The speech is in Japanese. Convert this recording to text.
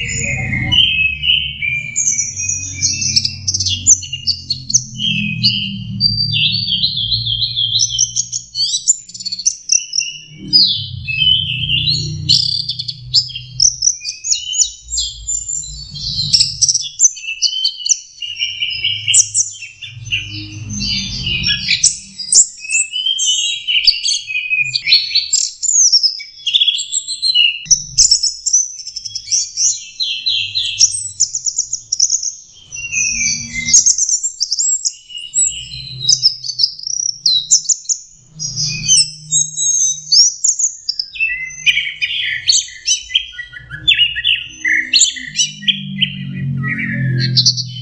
You experiences.